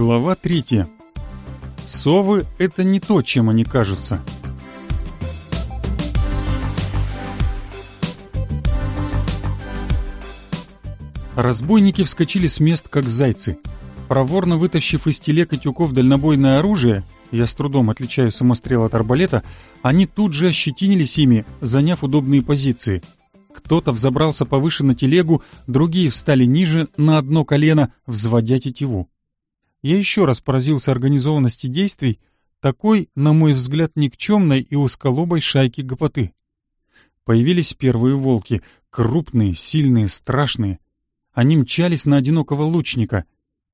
Глава третья. Совы — это не то, чем они кажутся. Разбойники вскочили с мест, как зайцы. Проворно вытащив из телег и тюков дальнобойное оружие, я с трудом отличаю самострел от арбалета, они тут же ощетинились ими, заняв удобные позиции. Кто-то взобрался повыше на телегу, другие встали ниже, на одно колено, взводя тетиву. Я еще раз поразился организованности действий такой, на мой взгляд, никчемной и узколобой шайки гопоты. Появились первые волки, крупные, сильные, страшные. Они мчались на одинокого лучника,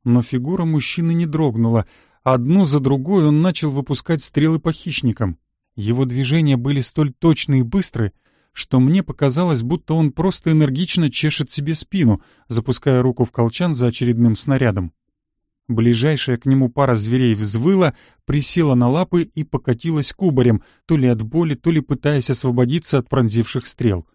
но фигура мужчины не дрогнула, одну за другой он начал выпускать стрелы по хищникам. Его движения были столь точны и быстры, что мне показалось, будто он просто энергично чешет себе спину, запуская руку в колчан за очередным снарядом. Ближайшая к нему пара зверей взвыла, присела на лапы и покатилась кубарем, то ли от боли, то ли пытаясь освободиться от пронзивших стрел.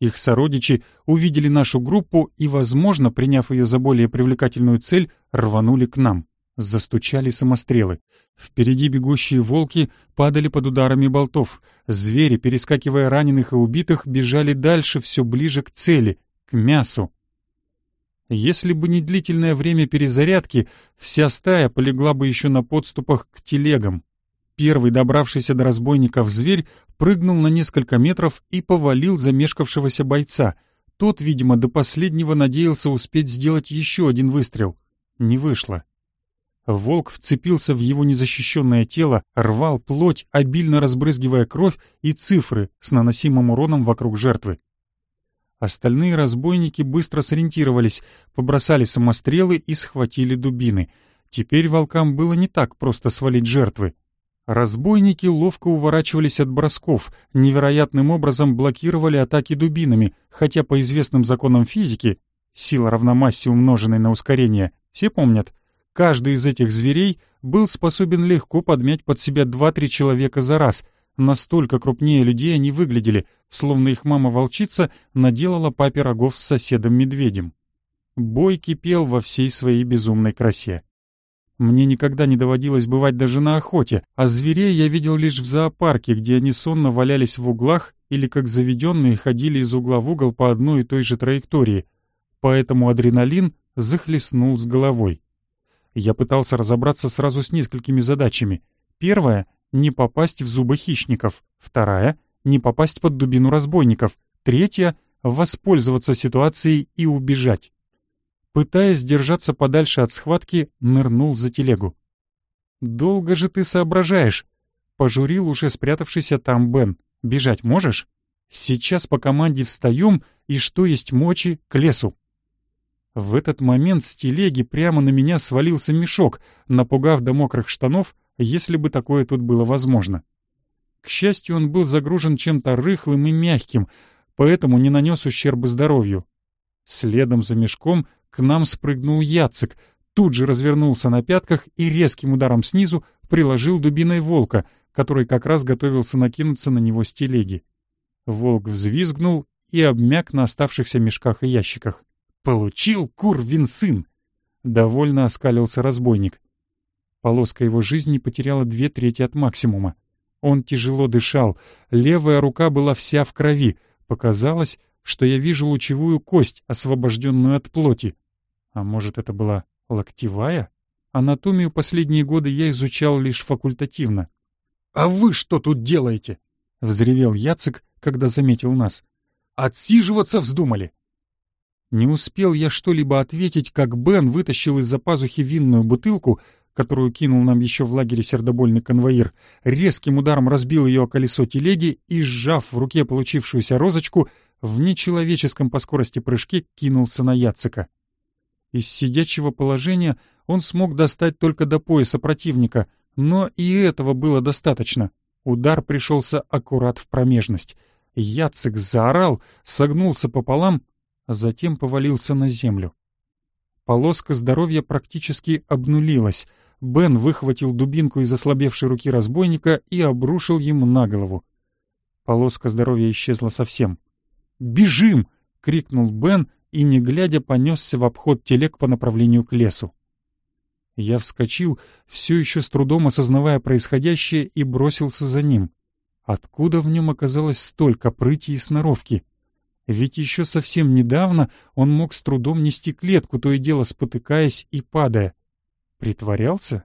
Их сородичи увидели нашу группу и, возможно, приняв ее за более привлекательную цель, рванули к нам. Застучали самострелы. Впереди бегущие волки падали под ударами болтов. Звери, перескакивая раненых и убитых, бежали дальше, все ближе к цели, к мясу. Если бы не длительное время перезарядки, вся стая полегла бы еще на подступах к телегам. Первый добравшийся до разбойников зверь прыгнул на несколько метров и повалил замешкавшегося бойца. Тот, видимо, до последнего надеялся успеть сделать еще один выстрел. Не вышло. Волк вцепился в его незащищенное тело, рвал плоть, обильно разбрызгивая кровь и цифры с наносимым уроном вокруг жертвы. Остальные разбойники быстро сориентировались, побросали самострелы и схватили дубины. Теперь волкам было не так просто свалить жертвы. Разбойники ловко уворачивались от бросков, невероятным образом блокировали атаки дубинами, хотя по известным законам физики, сила равна умноженной на ускорение, все помнят, каждый из этих зверей был способен легко подмять под себя два-три человека за раз — Настолько крупнее людей они выглядели, словно их мама-волчица наделала папе рогов с соседом-медведем. Бой кипел во всей своей безумной красе. Мне никогда не доводилось бывать даже на охоте, а зверей я видел лишь в зоопарке, где они сонно валялись в углах или как заведенные ходили из угла в угол по одной и той же траектории. Поэтому адреналин захлестнул с головой. Я пытался разобраться сразу с несколькими задачами. Первая не попасть в зубы хищников. Вторая — не попасть под дубину разбойников. Третья — воспользоваться ситуацией и убежать. Пытаясь держаться подальше от схватки, нырнул за телегу. «Долго же ты соображаешь?» — пожурил уже спрятавшийся там Бен. «Бежать можешь?» «Сейчас по команде встаем и, что есть мочи, к лесу». В этот момент с телеги прямо на меня свалился мешок, напугав до мокрых штанов если бы такое тут было возможно. К счастью, он был загружен чем-то рыхлым и мягким, поэтому не нанес ущерба здоровью. Следом за мешком к нам спрыгнул Яцек, тут же развернулся на пятках и резким ударом снизу приложил дубиной волка, который как раз готовился накинуться на него с телеги. Волк взвизгнул и обмяк на оставшихся мешках и ящиках. «Получил, курвин сын!» Довольно оскалился разбойник. Полоска его жизни потеряла две трети от максимума. Он тяжело дышал, левая рука была вся в крови. Показалось, что я вижу лучевую кость, освобожденную от плоти. А может, это была локтевая? Анатомию последние годы я изучал лишь факультативно. «А вы что тут делаете?» — взревел Яцек, когда заметил нас. «Отсиживаться вздумали!» Не успел я что-либо ответить, как Бен вытащил из-за пазухи винную бутылку, которую кинул нам еще в лагере сердобольный конвоир, резким ударом разбил ее о колесо телеги и, сжав в руке получившуюся розочку, в нечеловеческом по скорости прыжке кинулся на Яцека. Из сидячего положения он смог достать только до пояса противника, но и этого было достаточно. Удар пришелся аккурат в промежность. Яцек заорал, согнулся пополам, а затем повалился на землю. Полоска здоровья практически обнулилась — Бен выхватил дубинку из ослабевшей руки разбойника и обрушил ему на голову. Полоска здоровья исчезла совсем. «Бежим!» — крикнул Бен и, не глядя, понесся в обход телег по направлению к лесу. Я вскочил, все еще с трудом осознавая происходящее, и бросился за ним. Откуда в нем оказалось столько прыти и сноровки? Ведь еще совсем недавно он мог с трудом нести клетку, то и дело спотыкаясь и падая. Притворялся?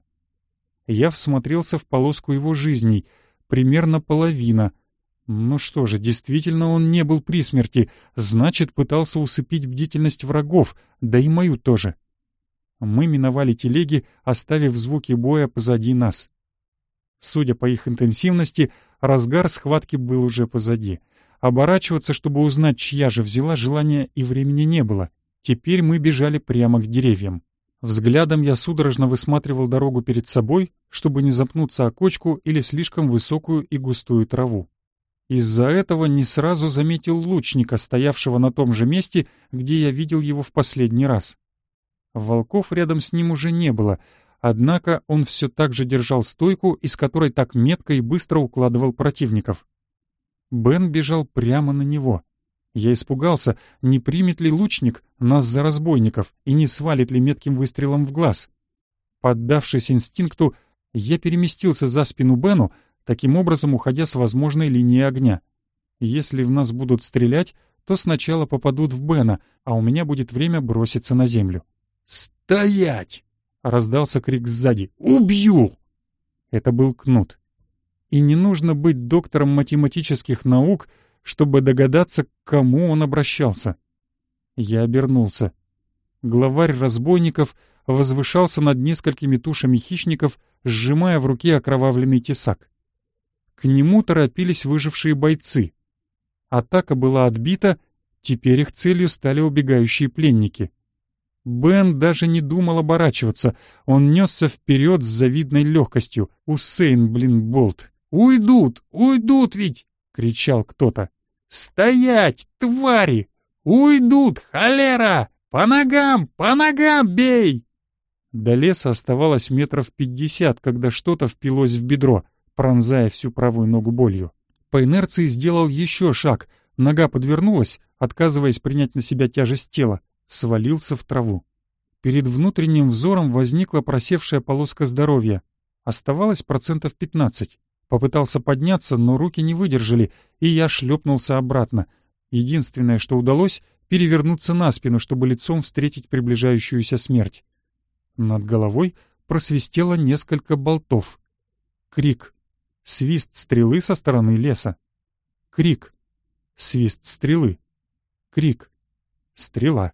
Я всмотрелся в полоску его жизней, примерно половина. Ну что же, действительно он не был при смерти, значит, пытался усыпить бдительность врагов, да и мою тоже. Мы миновали телеги, оставив звуки боя позади нас. Судя по их интенсивности, разгар схватки был уже позади. Оборачиваться, чтобы узнать, чья же взяла, желания и времени не было. Теперь мы бежали прямо к деревьям. Взглядом я судорожно высматривал дорогу перед собой, чтобы не запнуться о кочку или слишком высокую и густую траву. Из-за этого не сразу заметил лучника, стоявшего на том же месте, где я видел его в последний раз. Волков рядом с ним уже не было, однако он все так же держал стойку, из которой так метко и быстро укладывал противников. Бен бежал прямо на него. Я испугался, не примет ли лучник нас за разбойников и не свалит ли метким выстрелом в глаз. Поддавшись инстинкту, я переместился за спину Бену, таким образом уходя с возможной линии огня. Если в нас будут стрелять, то сначала попадут в Бена, а у меня будет время броситься на землю. «Стоять!» — раздался крик сзади. «Убью!» Это был Кнут. И не нужно быть доктором математических наук, чтобы догадаться, к кому он обращался. Я обернулся. Главарь разбойников возвышался над несколькими тушами хищников, сжимая в руке окровавленный тесак. К нему торопились выжившие бойцы. Атака была отбита, теперь их целью стали убегающие пленники. Бен даже не думал оборачиваться. Он несся вперед с завидной легкостью. Усейн, блин, Болт. «Уйдут! Уйдут ведь!» — кричал кто-то. «Стоять, твари! Уйдут, холера! По ногам, по ногам бей!» До леса оставалось метров пятьдесят, когда что-то впилось в бедро, пронзая всю правую ногу болью. По инерции сделал еще шаг. Нога подвернулась, отказываясь принять на себя тяжесть тела свалился в траву. Перед внутренним взором возникла просевшая полоска здоровья. Оставалось процентов 15. Попытался подняться, но руки не выдержали, и я шлепнулся обратно. Единственное, что удалось — перевернуться на спину, чтобы лицом встретить приближающуюся смерть. Над головой просвистело несколько болтов. Крик. Свист стрелы со стороны леса. Крик. Свист стрелы. Крик. Стрела.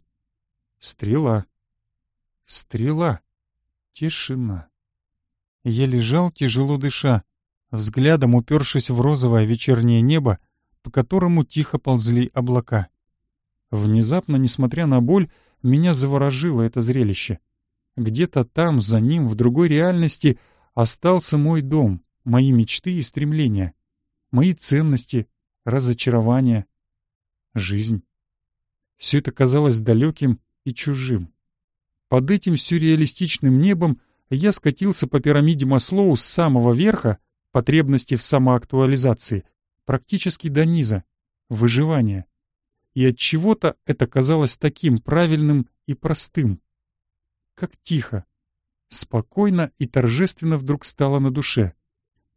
Стрела. Стрела. Тишина. Я лежал, тяжело дыша, взглядом упершись в розовое вечернее небо, по которому тихо ползли облака. Внезапно, несмотря на боль, меня заворожило это зрелище. Где-то там, за ним, в другой реальности, остался мой дом, мои мечты и стремления, мои ценности, разочарования, жизнь. Все это казалось далеким и чужим. Под этим сюрреалистичным небом я скатился по пирамиде Маслоу с самого верха, потребности в самоактуализации, практически до низа, выживания. И от чего-то это казалось таким правильным и простым. Как тихо, спокойно и торжественно вдруг стало на душе.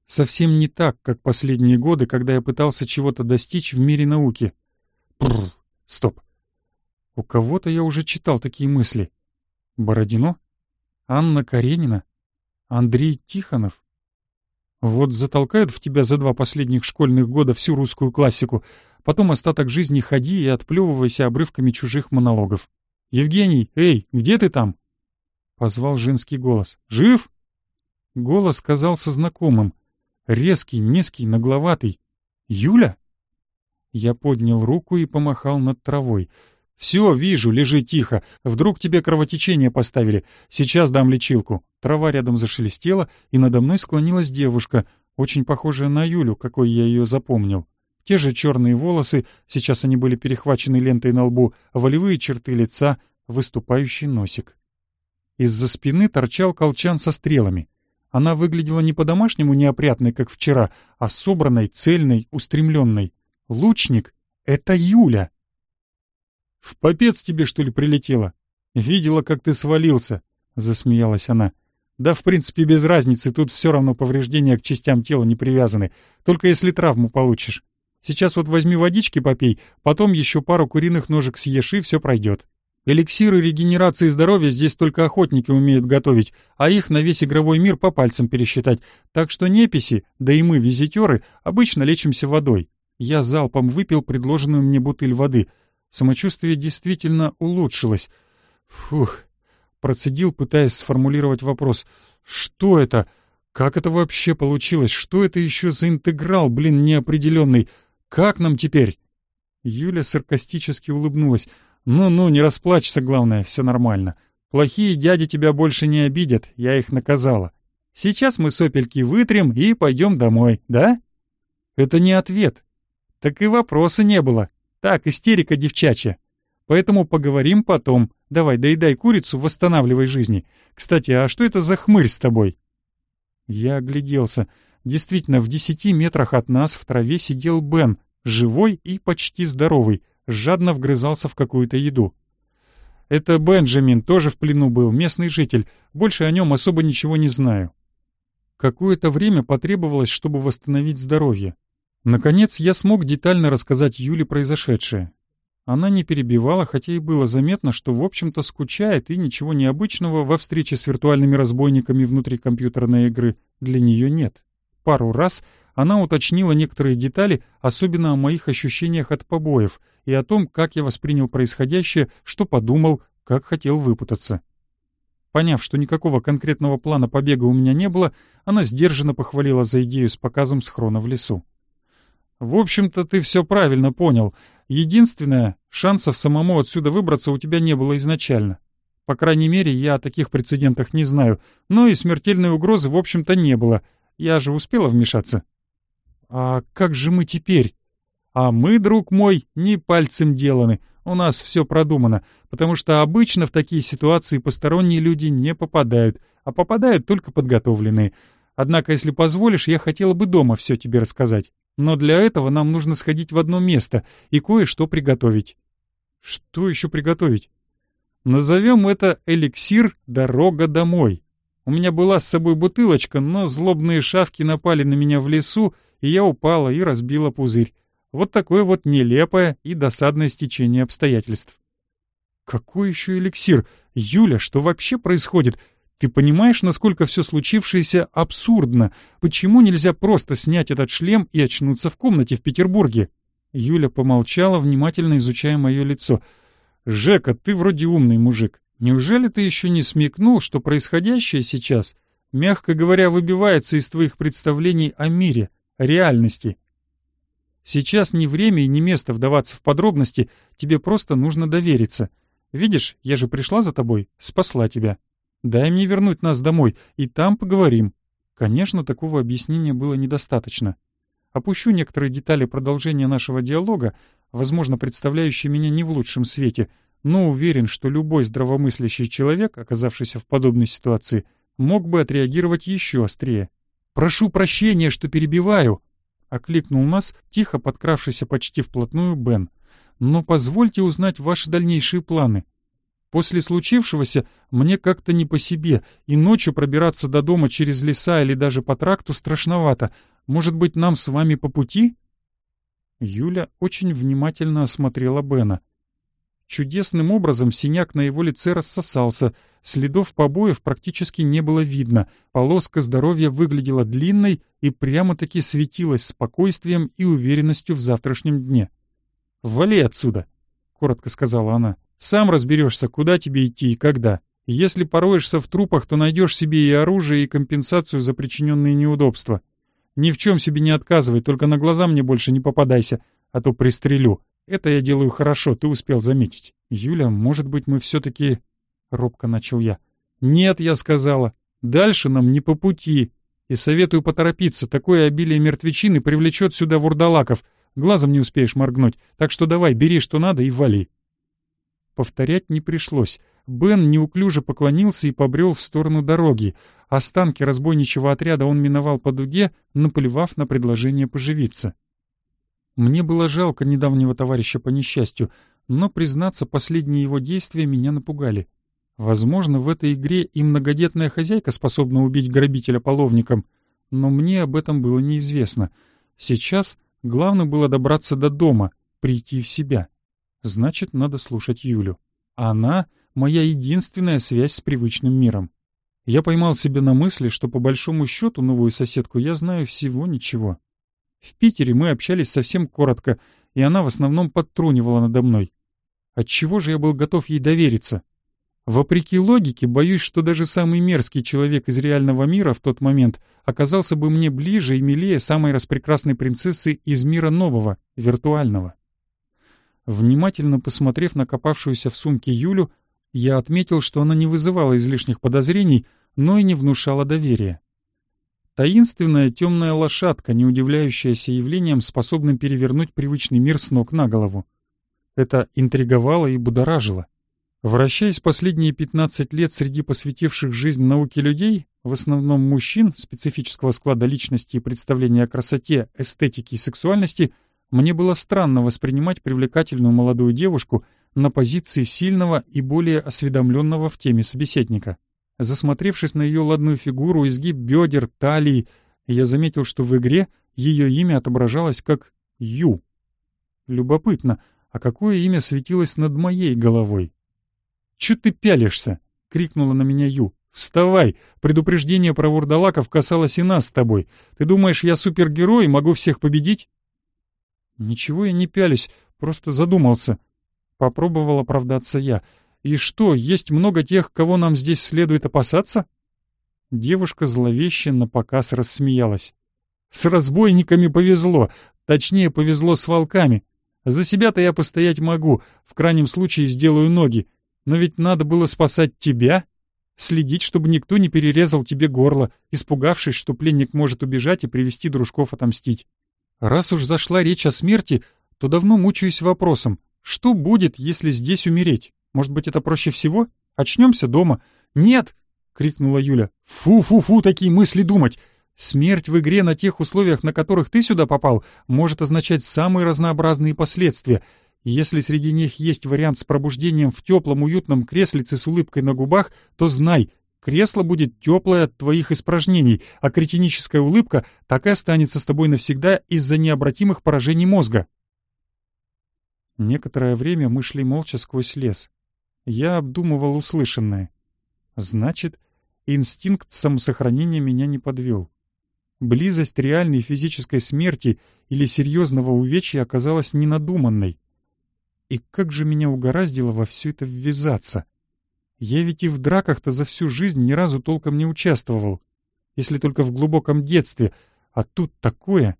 Совсем не так, как последние годы, когда я пытался чего-то достичь в мире науки. Бррр, стоп. У кого-то я уже читал такие мысли. Бородино? Анна Каренина? Андрей Тихонов? Вот затолкают в тебя за два последних школьных года всю русскую классику, потом остаток жизни ходи и отплевывайся обрывками чужих монологов. «Евгений, эй, где ты там?» Позвал женский голос. «Жив?» Голос казался знакомым. Резкий, низкий, нагловатый. «Юля?» Я поднял руку и помахал над травой. «Все, вижу, лежи тихо. Вдруг тебе кровотечение поставили. Сейчас дам лечилку». Трава рядом зашелестела, и надо мной склонилась девушка, очень похожая на Юлю, какой я ее запомнил. Те же черные волосы, сейчас они были перехвачены лентой на лбу, волевые черты лица, выступающий носик. Из-за спины торчал колчан со стрелами. Она выглядела не по-домашнему неопрятной, как вчера, а собранной, цельной, устремленной. Лучник — это Юля! «В попец тебе, что ли, прилетело? Видела, как ты свалился», — засмеялась она. Да, в принципе, без разницы, тут все равно повреждения к частям тела не привязаны, только если травму получишь. Сейчас вот возьми водички попей, потом еще пару куриных ножек съешь, и все пройдет. Эликсиры регенерации здоровья здесь только охотники умеют готовить, а их на весь игровой мир по пальцам пересчитать, так что неписи, да и мы, визитеры, обычно лечимся водой. Я залпом выпил предложенную мне бутыль воды. Самочувствие действительно улучшилось. Фух, процедил, пытаясь сформулировать вопрос. Что это? Как это вообще получилось? Что это еще за интеграл, блин, неопределенный? Как нам теперь?» Юля саркастически улыбнулась. «Ну-ну, не расплачься, главное, все нормально. Плохие дяди тебя больше не обидят, я их наказала. Сейчас мы сопельки вытрем и пойдем домой, да?» «Это не ответ. Так и вопроса не было. Так, истерика девчачья. Поэтому поговорим потом. Давай, доедай курицу, восстанавливай жизни. Кстати, а что это за хмырь с тобой?» Я огляделся. Действительно, в десяти метрах от нас в траве сидел Бен, живой и почти здоровый, жадно вгрызался в какую-то еду. Это Бенджамин, тоже в плену был, местный житель, больше о нем особо ничего не знаю. Какое-то время потребовалось, чтобы восстановить здоровье. Наконец я смог детально рассказать Юле произошедшее. Она не перебивала, хотя и было заметно, что в общем-то скучает и ничего необычного во встрече с виртуальными разбойниками внутри компьютерной игры для нее нет. Пару раз она уточнила некоторые детали, особенно о моих ощущениях от побоев и о том, как я воспринял происходящее, что подумал, как хотел выпутаться. Поняв, что никакого конкретного плана побега у меня не было, она сдержанно похвалила за идею с показом схрона в лесу. «В общем-то, ты все правильно понял. Единственное, шансов самому отсюда выбраться у тебя не было изначально. По крайней мере, я о таких прецедентах не знаю, но и смертельной угрозы, в общем-то, не было. Я же успела вмешаться. А как же мы теперь? А мы, друг мой, не пальцем деланы. У нас все продумано, потому что обычно в такие ситуации посторонние люди не попадают, а попадают только подготовленные. Однако, если позволишь, я хотела бы дома все тебе рассказать. Но для этого нам нужно сходить в одно место и кое-что приготовить. Что еще приготовить? Назовем это эликсир «Дорога домой». У меня была с собой бутылочка, но злобные шавки напали на меня в лесу, и я упала и разбила пузырь. Вот такое вот нелепое и досадное стечение обстоятельств. Какой еще эликсир? Юля, что вообще происходит? Ты понимаешь, насколько все случившееся абсурдно? Почему нельзя просто снять этот шлем и очнуться в комнате в Петербурге? Юля помолчала, внимательно изучая мое лицо. «Жека, ты вроде умный мужик. Неужели ты еще не смекнул, что происходящее сейчас, мягко говоря, выбивается из твоих представлений о мире, о реальности? Сейчас не время и не место вдаваться в подробности, тебе просто нужно довериться. Видишь, я же пришла за тобой, спасла тебя. Дай мне вернуть нас домой, и там поговорим. Конечно, такого объяснения было недостаточно. Опущу некоторые детали продолжения нашего диалога, возможно, представляющие меня не в лучшем свете — но уверен, что любой здравомыслящий человек, оказавшийся в подобной ситуации, мог бы отреагировать еще острее. «Прошу прощения, что перебиваю!» — окликнул нас, тихо подкравшийся почти вплотную Бен. «Но позвольте узнать ваши дальнейшие планы. После случившегося мне как-то не по себе, и ночью пробираться до дома через леса или даже по тракту страшновато. Может быть, нам с вами по пути?» Юля очень внимательно осмотрела Бена — Чудесным образом синяк на его лице рассосался, следов побоев практически не было видно, полоска здоровья выглядела длинной и прямо-таки светилась спокойствием и уверенностью в завтрашнем дне. «Вали отсюда!» — коротко сказала она. «Сам разберешься, куда тебе идти и когда. Если пороешься в трупах, то найдешь себе и оружие, и компенсацию за причиненные неудобства. Ни в чем себе не отказывай, только на глаза мне больше не попадайся, а то пристрелю. Это я делаю хорошо, ты успел заметить. Юля, может быть, мы все-таки... Робко начал я. Нет, я сказала. Дальше нам не по пути. И советую поторопиться. Такое обилие мертвечины привлечет сюда вурдалаков. Глазом не успеешь моргнуть. Так что давай, бери что надо и вали. Повторять не пришлось. Бен неуклюже поклонился и побрел в сторону дороги. Останки разбойничьего отряда он миновал по дуге, наплевав на предложение поживиться. Мне было жалко недавнего товарища по несчастью, но, признаться, последние его действия меня напугали. Возможно, в этой игре и многодетная хозяйка способна убить грабителя половником, но мне об этом было неизвестно. Сейчас главное было добраться до дома, прийти в себя. Значит, надо слушать Юлю. Она — моя единственная связь с привычным миром. Я поймал себя на мысли, что по большому счету новую соседку я знаю всего ничего. В Питере мы общались совсем коротко, и она в основном подтрунивала надо мной. Отчего же я был готов ей довериться? Вопреки логике, боюсь, что даже самый мерзкий человек из реального мира в тот момент оказался бы мне ближе и милее самой распрекрасной принцессы из мира нового, виртуального. Внимательно посмотрев на копавшуюся в сумке Юлю, я отметил, что она не вызывала излишних подозрений, но и не внушала доверия. Таинственная темная лошадка, не удивляющаяся явлением, способным перевернуть привычный мир с ног на голову. Это интриговало и будоражило. Вращаясь последние 15 лет среди посвятивших жизнь науке людей, в основном мужчин, специфического склада личности и представления о красоте, эстетике и сексуальности, мне было странно воспринимать привлекательную молодую девушку на позиции сильного и более осведомленного в теме собеседника. Засмотревшись на ее ладную фигуру, изгиб бедер, талии, я заметил, что в игре ее имя отображалось как Ю. Любопытно, а какое имя светилось над моей головой? «Чё ты пялишься?» — крикнула на меня Ю. «Вставай! Предупреждение про вурдалаков касалось и нас с тобой. Ты думаешь, я супергерой и могу всех победить?» «Ничего я не пялюсь, просто задумался». Попробовал оправдаться я. «И что, есть много тех, кого нам здесь следует опасаться?» Девушка зловеще напоказ рассмеялась. «С разбойниками повезло, точнее, повезло с волками. За себя-то я постоять могу, в крайнем случае сделаю ноги. Но ведь надо было спасать тебя, следить, чтобы никто не перерезал тебе горло, испугавшись, что пленник может убежать и привести дружков отомстить. Раз уж зашла речь о смерти, то давно мучаюсь вопросом, что будет, если здесь умереть? Может быть, это проще всего? Очнемся дома? Нет! — крикнула Юля. «Фу-фу-фу, такие мысли думать! Смерть в игре на тех условиях, на которых ты сюда попал, может означать самые разнообразные последствия, если среди них есть вариант с пробуждением в теплом уютном креслице с улыбкой на губах, то знай, кресло будет теплое от твоих испражнений, а кретиническая улыбка так и останется с тобой навсегда из-за необратимых поражений мозга. Некоторое время мы шли молча сквозь лес. Я обдумывал услышанное. Значит, инстинкт самосохранения меня не подвел. Близость реальной физической смерти или серьезного увечья оказалась ненадуманной. И как же меня угораздило во все это ввязаться? Я ведь и в драках-то за всю жизнь ни разу толком не участвовал, если только в глубоком детстве, а тут такое.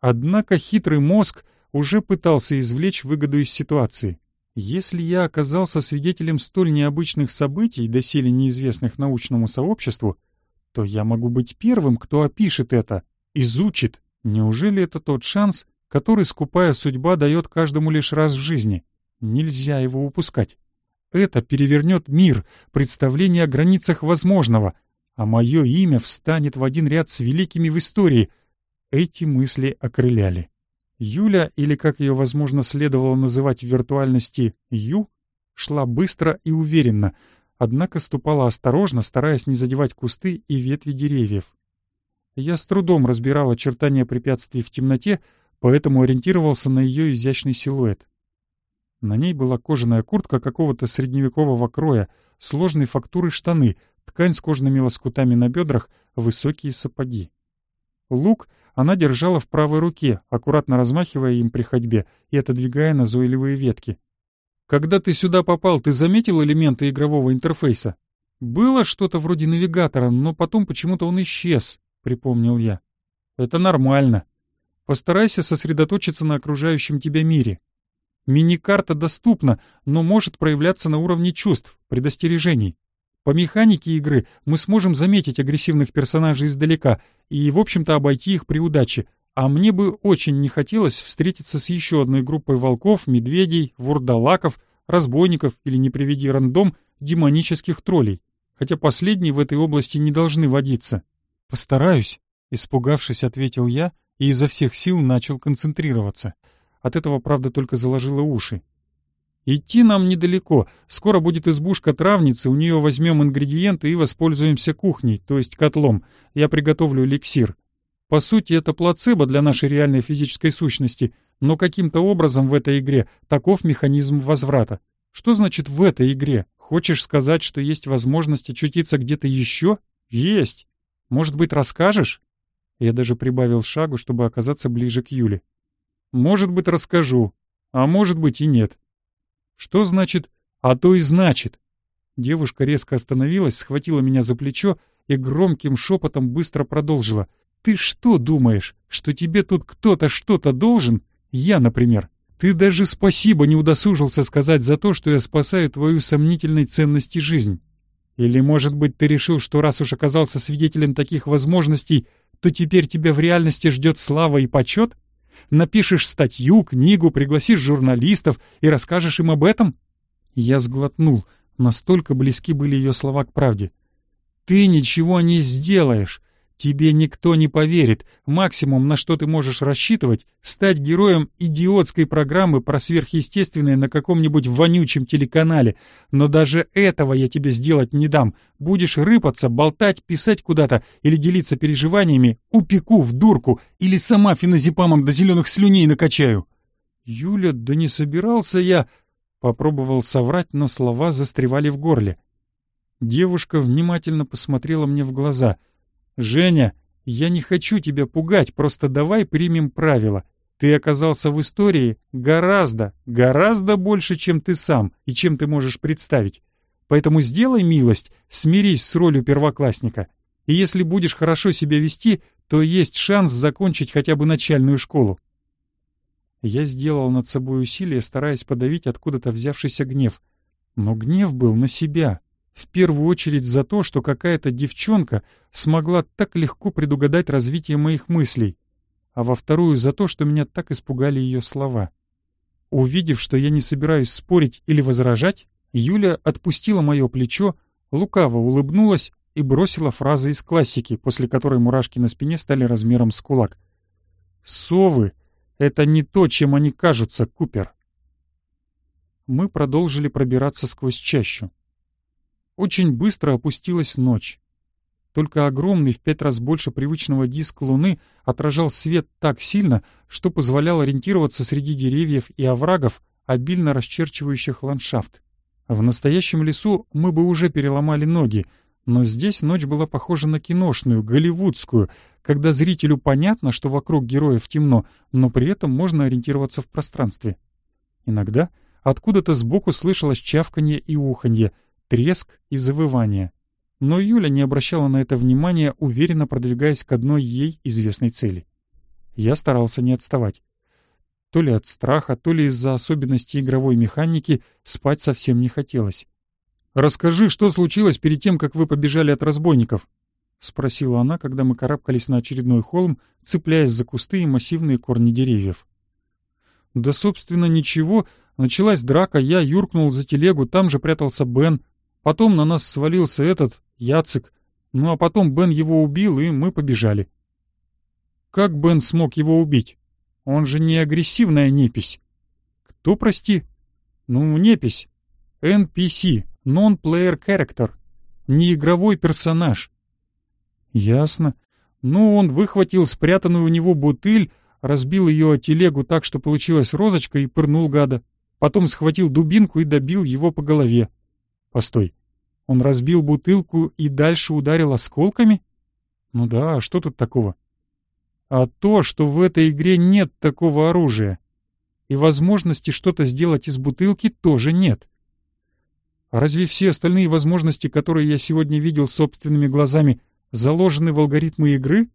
Однако хитрый мозг уже пытался извлечь выгоду из ситуации. Если я оказался свидетелем столь необычных событий, доселе неизвестных научному сообществу, то я могу быть первым, кто опишет это, изучит. Неужели это тот шанс, который скупая судьба дает каждому лишь раз в жизни. Нельзя его упускать. Это перевернет мир, представление о границах возможного, а мое имя встанет в один ряд с великими в истории. Эти мысли окрыляли. Юля, или как ее, возможно, следовало называть в виртуальности Ю, шла быстро и уверенно, однако ступала осторожно, стараясь не задевать кусты и ветви деревьев. Я с трудом разбирал очертания препятствий в темноте, поэтому ориентировался на ее изящный силуэт. На ней была кожаная куртка какого-то средневекового кроя, сложной фактуры штаны, ткань с кожаными лоскутами на бедрах, высокие сапоги. Лук она держала в правой руке, аккуратно размахивая им при ходьбе и отодвигая назойливые ветки. «Когда ты сюда попал, ты заметил элементы игрового интерфейса?» «Было что-то вроде навигатора, но потом почему-то он исчез», — припомнил я. «Это нормально. Постарайся сосредоточиться на окружающем тебя мире. Мини-карта доступна, но может проявляться на уровне чувств, предостережений. По механике игры мы сможем заметить агрессивных персонажей издалека и, в общем-то, обойти их при удаче, а мне бы очень не хотелось встретиться с еще одной группой волков, медведей, вурдалаков, разбойников или, не приведи рандом, демонических троллей, хотя последние в этой области не должны водиться. «Постараюсь», — испугавшись, ответил я, — и изо всех сил начал концентрироваться. От этого, правда, только заложило уши. Идти нам недалеко. Скоро будет избушка травницы, у нее возьмем ингредиенты и воспользуемся кухней, то есть котлом. Я приготовлю эликсир. По сути, это плацебо для нашей реальной физической сущности, но каким-то образом в этой игре таков механизм возврата. Что значит «в этой игре»? Хочешь сказать, что есть возможность очутиться где-то еще? Есть. Может быть, расскажешь? Я даже прибавил шагу, чтобы оказаться ближе к Юле. Может быть, расскажу, а может быть и нет. Что значит «а то и значит»? Девушка резко остановилась, схватила меня за плечо и громким шепотом быстро продолжила. «Ты что думаешь, что тебе тут кто-то что-то должен? Я, например. Ты даже спасибо не удосужился сказать за то, что я спасаю твою сомнительной ценности жизнь. Или, может быть, ты решил, что раз уж оказался свидетелем таких возможностей, то теперь тебя в реальности ждет слава и почет? Напишешь статью, книгу, пригласишь журналистов и расскажешь им об этом?» Я сглотнул, настолько близки были ее слова к правде. «Ты ничего не сделаешь. Тебе никто не поверит. Максимум, на что ты можешь рассчитывать, стать героем идиотской программы про сверхъестественное на каком-нибудь вонючем телеканале. Но даже этого я тебе сделать не дам. Будешь рыпаться, болтать, писать куда-то или делиться переживаниями, упеку в дурку или сама феназепамом до зеленых слюней накачаю. Юля, да не собирался я... Попробовал соврать, но слова застревали в горле. Девушка внимательно посмотрела мне в глаза — «Женя, я не хочу тебя пугать, просто давай примем правила. Ты оказался в истории гораздо, гораздо больше, чем ты сам и чем ты можешь представить. Поэтому сделай милость, смирись с ролью первоклассника. И если будешь хорошо себя вести, то есть шанс закончить хотя бы начальную школу». Я сделал над собой усилие, стараясь подавить откуда-то взявшийся гнев. Но гнев был на себя. В первую очередь за то, что какая-то девчонка смогла так легко предугадать развитие моих мыслей, а во вторую за то, что меня так испугали ее слова. Увидев, что я не собираюсь спорить или возражать, Юля отпустила мое плечо, лукаво улыбнулась и бросила фразы из классики, после которой мурашки на спине стали размером с кулак. «Совы — это не то, чем они кажутся, Купер». Мы продолжили пробираться сквозь чащу. Очень быстро опустилась ночь. Только огромный в пять раз больше привычного диск Луны отражал свет так сильно, что позволял ориентироваться среди деревьев и оврагов, обильно расчерчивающих ландшафт. В настоящем лесу мы бы уже переломали ноги, но здесь ночь была похожа на киношную, голливудскую, когда зрителю понятно, что вокруг героев темно, но при этом можно ориентироваться в пространстве. Иногда откуда-то сбоку слышалось чавканье и уханье — треск и завывание. Но Юля не обращала на это внимания, уверенно продвигаясь к одной ей известной цели. Я старался не отставать. То ли от страха, то ли из-за особенностей игровой механики спать совсем не хотелось. «Расскажи, что случилось перед тем, как вы побежали от разбойников?» — спросила она, когда мы карабкались на очередной холм, цепляясь за кусты и массивные корни деревьев. «Да, собственно, ничего. Началась драка, я юркнул за телегу, там же прятался Бен. Потом на нас свалился этот, Яцек. Ну а потом Бен его убил, и мы побежали. Как Бен смог его убить? Он же не агрессивная непись. Кто, прости? Ну, непись. NPC, Non-Player Character. Не игровой персонаж. Ясно. Ну, он выхватил спрятанную у него бутыль, разбил ее о телегу так, что получилась розочка, и пырнул гада. Потом схватил дубинку и добил его по голове. Постой. Он разбил бутылку и дальше ударил осколками? Ну да, а что тут такого? А то, что в этой игре нет такого оружия. И возможности что-то сделать из бутылки тоже нет. А разве все остальные возможности, которые я сегодня видел собственными глазами, заложены в алгоритмы игры?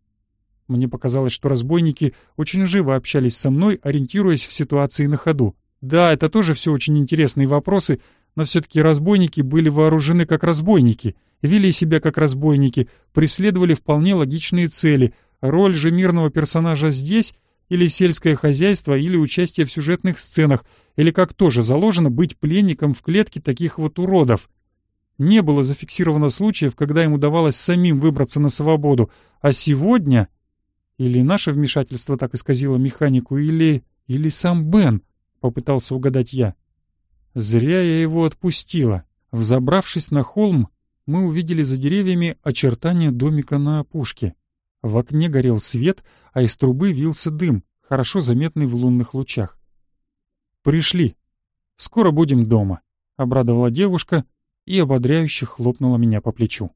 Мне показалось, что разбойники очень живо общались со мной, ориентируясь в ситуации на ходу. Да, это тоже все очень интересные вопросы, но все-таки разбойники были вооружены как разбойники, вели себя как разбойники, преследовали вполне логичные цели. Роль же мирного персонажа здесь или сельское хозяйство, или участие в сюжетных сценах, или как тоже заложено быть пленником в клетке таких вот уродов. Не было зафиксировано случаев, когда им удавалось самим выбраться на свободу, а сегодня... Или наше вмешательство так исказило механику, или... или сам Бен, попытался угадать я. Зря я его отпустила. Взобравшись на холм, мы увидели за деревьями очертания домика на опушке. В окне горел свет, а из трубы вился дым, хорошо заметный в лунных лучах. «Пришли. Скоро будем дома», — обрадовала девушка и ободряюще хлопнула меня по плечу.